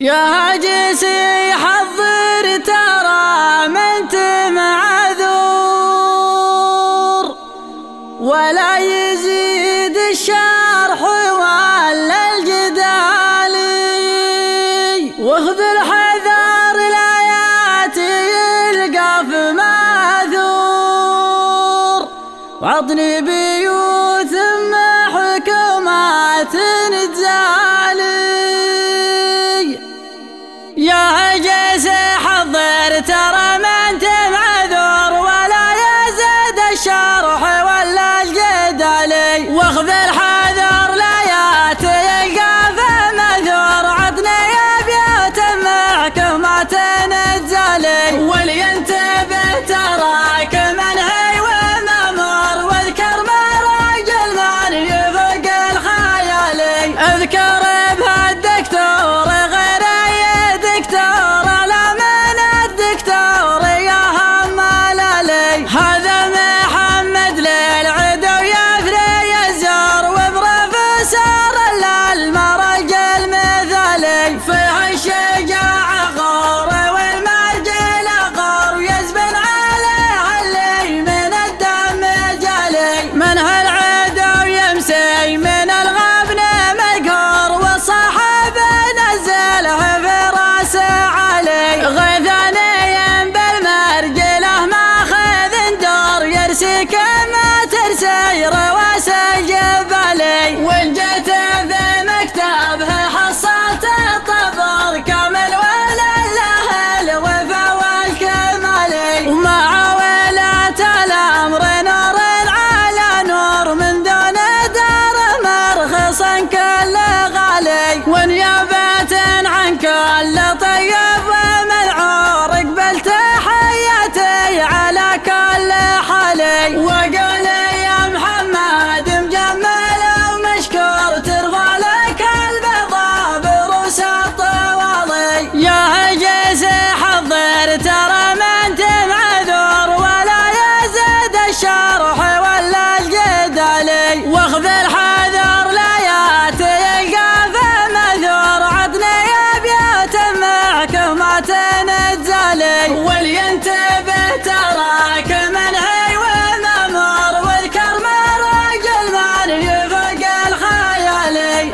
يا هاجسي حضر ترى ما انت معذور ولا يزيد الشرح ولا الجدال. واخذ الحذر الآيات يلقى في ماثور وعطني بيوت حكمات تزالي يا عجز حضر ترى ما انت معذور ولا يزيد الشرح ولا الجدل. واخذ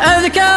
and the cow.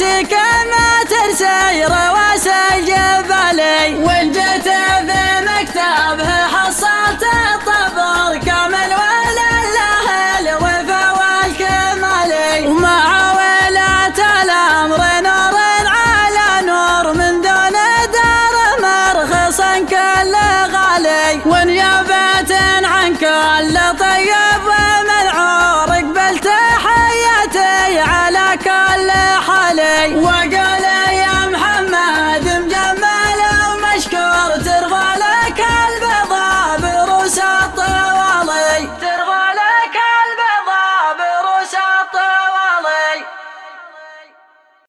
نفسك ما تنسى رواس الجبلي وان جيت في مكتبه حصلت الطبر. كامل ولله الوفا والكمالي ومع ولاة الأمر نور على نور. من دون دار مرخص كل غالي وانيابة عن كل طيب